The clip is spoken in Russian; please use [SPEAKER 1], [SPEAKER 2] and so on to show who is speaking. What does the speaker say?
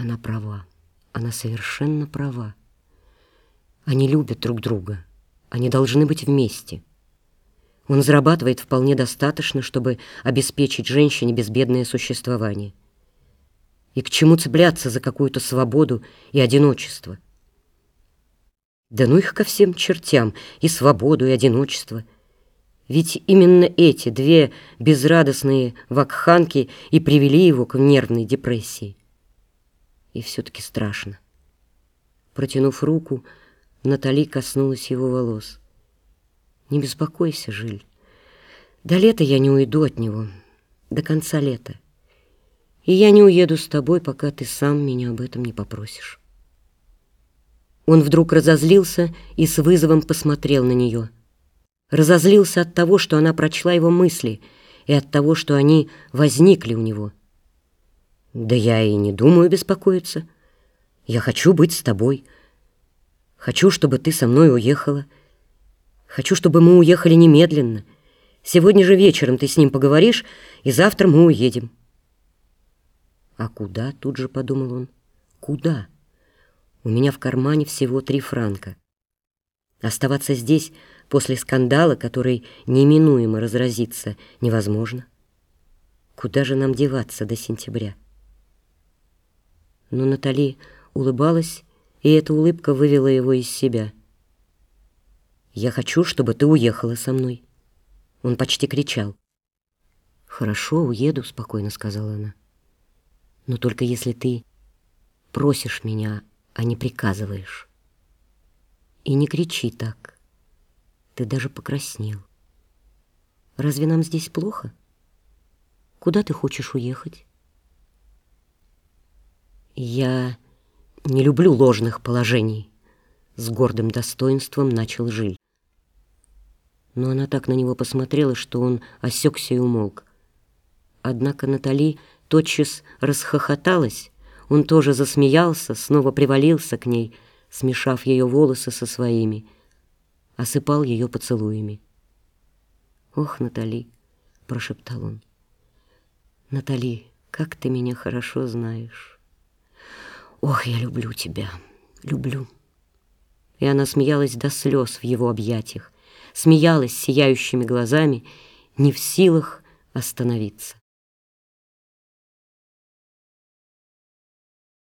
[SPEAKER 1] Она права. Она совершенно права. Они любят друг друга. Они должны быть вместе. Он зарабатывает вполне достаточно, чтобы обеспечить женщине безбедное существование. И к чему цепляться за какую-то свободу и одиночество? Да ну их ко всем чертям, и свободу, и одиночество. Ведь именно эти две безрадостные вакханки и привели его к нервной депрессии. И все-таки страшно. Протянув руку, Натали коснулась его волос. «Не беспокойся, Жиль. До лета я не уйду от него. До конца лета. И я не уеду с тобой, пока ты сам меня об этом не попросишь». Он вдруг разозлился и с вызовом посмотрел на нее. Разозлился от того, что она прочла его мысли, и от того, что они возникли у него. «Да я и не думаю беспокоиться. Я хочу быть с тобой». Хочу, чтобы ты со мной уехала. Хочу, чтобы мы уехали немедленно. Сегодня же вечером ты с ним поговоришь, и завтра мы уедем. А куда, тут же подумал он, куда? У меня в кармане всего три франка. Оставаться здесь после скандала, который неминуемо разразится, невозможно. Куда же нам деваться до сентября? Но Натали улыбалась и эта улыбка вывела его из себя. «Я хочу, чтобы ты уехала со мной». Он почти кричал. «Хорошо, уеду», — спокойно сказала она. «Но только если ты просишь меня, а не приказываешь. И не кричи так. Ты даже покраснел. Разве нам здесь плохо? Куда ты хочешь уехать?» «Я...» Не люблю ложных положений. С гордым достоинством начал Жиль. Но она так на него посмотрела, что он осекся и умолк. Однако Натали тотчас расхохоталась. Он тоже засмеялся, снова привалился к ней, смешав ее волосы со своими, осыпал ее поцелуями. «Ох, Натали!» — прошептал он. «Натали, как ты меня хорошо знаешь!» «Ох, я люблю тебя, люблю». И она смеялась до слез в его объятиях, смеялась сияющими глазами, не в силах остановиться.